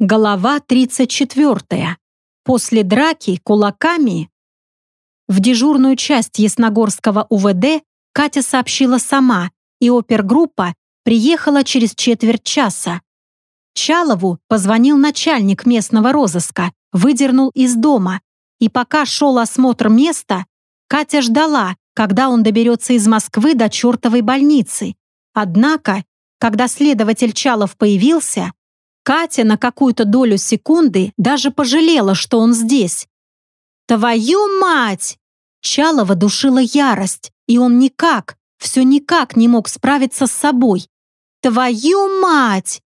Голова 34. После драки кулаками в дежурную часть Ясногорского УВД Катя сообщила сама, и опергруппа приехала через четверть часа. Чалову позвонил начальник местного розыска, выдернул из дома, и пока шел осмотр места, Катя ждала, когда он доберется из Москвы до чертовой больницы. Однако, когда следователь Чалов появился, Катя на какую-то долю секунды даже пожалела, что он здесь. «Твою мать!» Чалова душила ярость, и он никак, все никак не мог справиться с собой. «Твою мать!»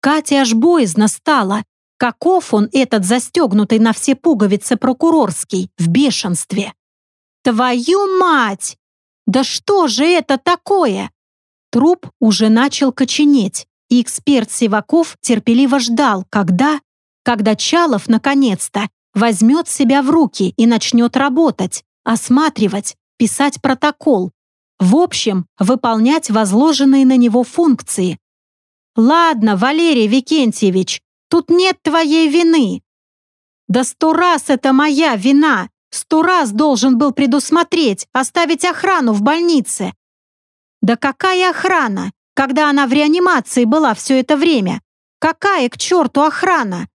Катя аж боязно стала. Каков он, этот застегнутый на все пуговицы прокурорский, в бешенстве. «Твою мать! Да что же это такое?» Труп уже начал коченеть и эксперт Сиваков терпеливо ждал, когда... Когда Чалов, наконец-то, возьмет себя в руки и начнет работать, осматривать, писать протокол. В общем, выполнять возложенные на него функции. «Ладно, Валерий Викентьевич, тут нет твоей вины». «Да сто раз это моя вина! Сто раз должен был предусмотреть, оставить охрану в больнице». «Да какая охрана? Когда она в реанимации была все это время? Какая к черту охрана?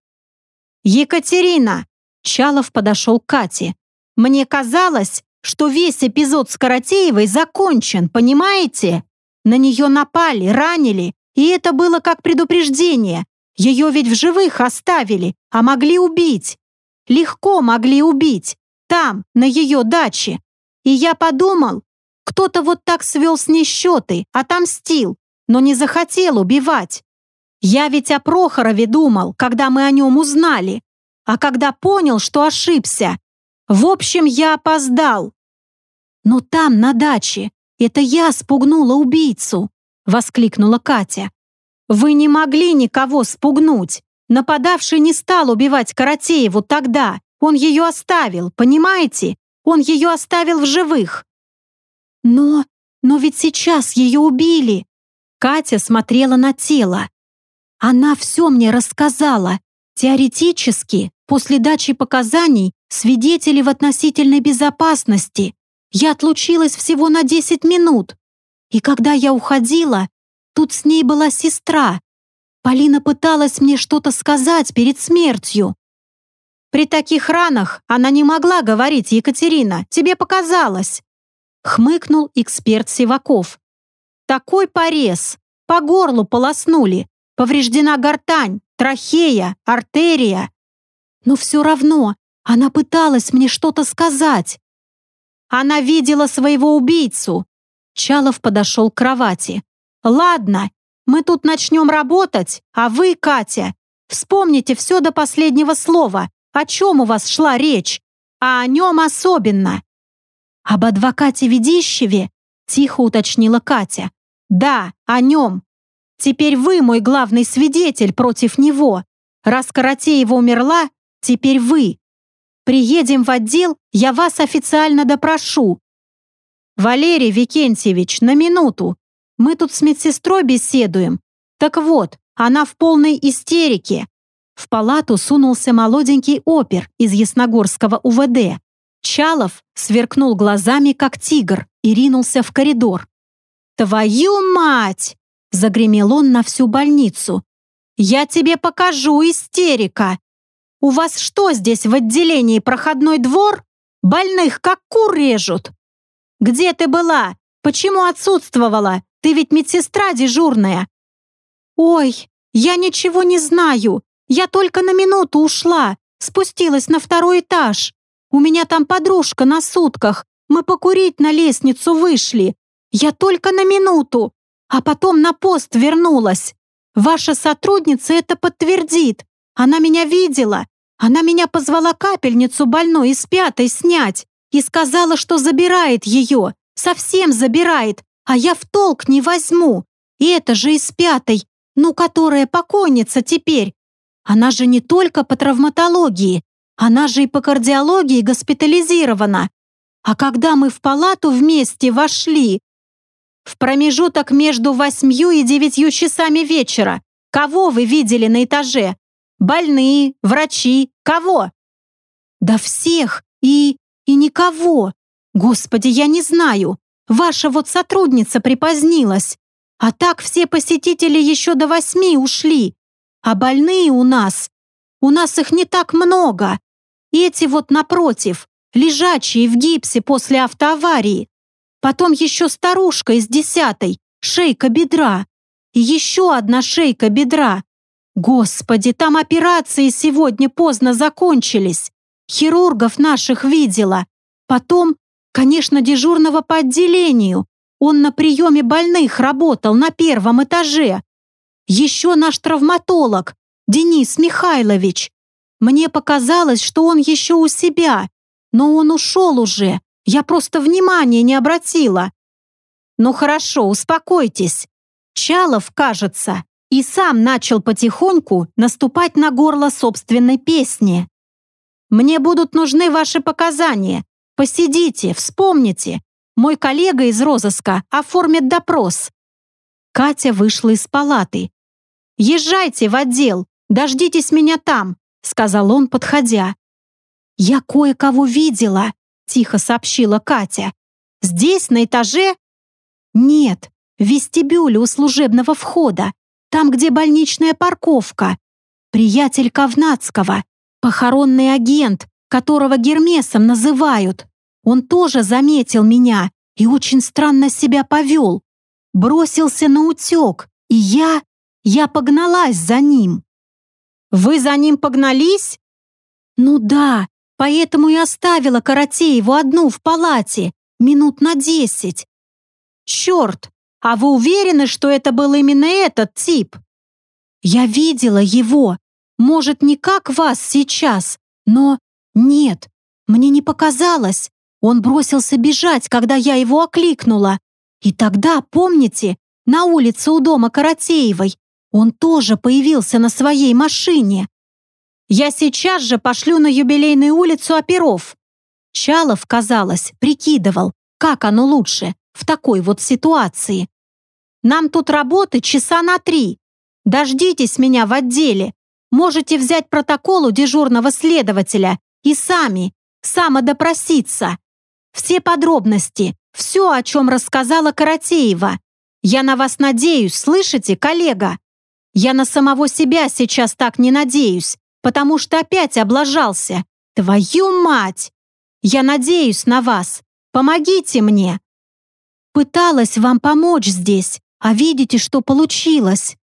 Екатерина! Чалов подошел к Кате. Мне казалось, что весь эпизод с Каратеевой закончен, понимаете? На нее напали, ранили, и это было как предупреждение. Ее ведь в живых оставили, а могли убить. Легко могли убить. Там, на ее даче. И я подумал, кто-то вот так свел с ней счеты, отомстил, но не захотел убивать. Я ведь о Прохорове думал, когда мы о нем узнали, а когда понял, что ошибся. В общем, я опоздал. Но там, на даче, это я спугнула убийцу, воскликнула Катя. Вы не могли никого спугнуть. Нападавший не стал убивать Каратееву тогда. Он ее оставил, понимаете? Он ее оставил в живых. Но, но ведь сейчас ее убили, Катя смотрела на тело. Она все мне рассказала. Теоретически, после дачи показаний, свидетели в относительной безопасности. Я отлучилась всего на 10 минут. И когда я уходила, тут с ней была сестра. Полина пыталась мне что-то сказать перед смертью. При таких ранах она не могла говорить, Екатерина, тебе показалось. Хмыкнул эксперт Сиваков. Такой порез. По горлу полоснули. Повреждена гортань, трахея, артерия. Но все равно она пыталась мне что-то сказать. Она видела своего убийцу. Чалов подошел к кровати. «Ладно, мы тут начнем работать, а вы, Катя, вспомните все до последнего слова, о чем у вас шла речь, а о нем особенно». «Об адвокате Ведищеве?» – тихо уточнила Катя. Да, о нем. Теперь вы мой главный свидетель против него. Раз Каратеева умерла, теперь вы. Приедем в отдел, я вас официально допрошу. Валерий Викентьевич, на минуту. Мы тут с медсестрой беседуем. Так вот, она в полной истерике. В палату сунулся молоденький опер из Ясногорского УВД. Чалов сверкнул глазами, как тигр, и ринулся в коридор. «Твою мать!» — загремел он на всю больницу. «Я тебе покажу, истерика! У вас что здесь в отделении проходной двор? Больных как кур режут! Где ты была? Почему отсутствовала? Ты ведь медсестра дежурная!» «Ой, я ничего не знаю. Я только на минуту ушла, спустилась на второй этаж. У меня там подружка на сутках. Мы покурить на лестницу вышли. Я только на минуту, а потом на пост вернулась. Ваша сотрудница это подтвердит. Она меня видела. Она меня позвала капельницу больной из пятой снять и сказала, что забирает ее, совсем забирает, а я в толк не возьму. И это же из пятой, ну, которая покойница теперь. Она же не только по травматологии, она же и по кардиологии госпитализирована. А когда мы в палату вместе вошли, в промежуток между восьмью и девятью часами вечера. Кого вы видели на этаже? Больные, врачи, кого?» «Да всех и... и никого. Господи, я не знаю. Ваша вот сотрудница припозднилась. А так все посетители еще до восьми ушли. А больные у нас... У нас их не так много. Эти вот напротив, лежачие в гипсе после автоаварии. Потом еще старушка из десятой, шейка бедра. Еще одна шейка бедра. Господи, там операции сегодня поздно закончились. Хирургов наших видела. Потом, конечно, дежурного по отделению. Он на приеме больных работал на первом этаже. Еще наш травматолог, Денис Михайлович. Мне показалось, что он еще у себя, но он ушел уже. Я просто внимания не обратила. Ну хорошо, успокойтесь. Чалов, кажется, и сам начал потихоньку наступать на горло собственной песни. «Мне будут нужны ваши показания. Посидите, вспомните. Мой коллега из розыска оформит допрос». Катя вышла из палаты. «Езжайте в отдел, дождитесь меня там», сказал он, подходя. «Я кое-кого видела», тихо сообщила Катя. «Здесь, на этаже?» «Нет, в вестибюле у служебного входа, там, где больничная парковка. Приятель Ковнацкого, похоронный агент, которого Гермесом называют. Он тоже заметил меня и очень странно себя повел. Бросился на утек, и я... я погналась за ним. «Вы за ним погнались?» «Ну да, поэтому и оставила Каратееву одну в палате, минут на десять. Черт, а вы уверены, что это был именно этот тип? Я видела его. Может, не как вас сейчас, но... Нет, мне не показалось. Он бросился бежать, когда я его окликнула. И тогда, помните, на улице у дома Каратеевой он тоже появился на своей машине. Я сейчас же пошлю на юбилейную улицу оперов. Чалов, казалось, прикидывал, как оно лучше в такой вот ситуации. Нам тут работы часа на три. Дождитесь меня в отделе. Можете взять протокол у дежурного следователя и сами, самодопроситься. Все подробности, все, о чем рассказала Каратеева. Я на вас надеюсь, слышите, коллега? Я на самого себя сейчас так не надеюсь, потому что опять облажался. Твою мать! Я надеюсь на вас. Помогите мне. Пыталась вам помочь здесь, а видите, что получилось?»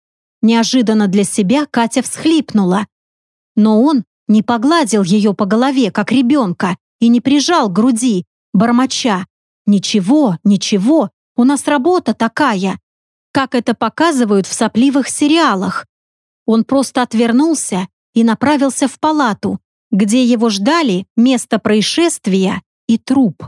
Неожиданно для себя Катя всхлипнула. Но он не погладил ее по голове, как ребенка, и не прижал к груди, бормоча. «Ничего, ничего, у нас работа такая», как это показывают в сопливых сериалах. Он просто отвернулся и направился в палату, где его ждали место происшествия и труп.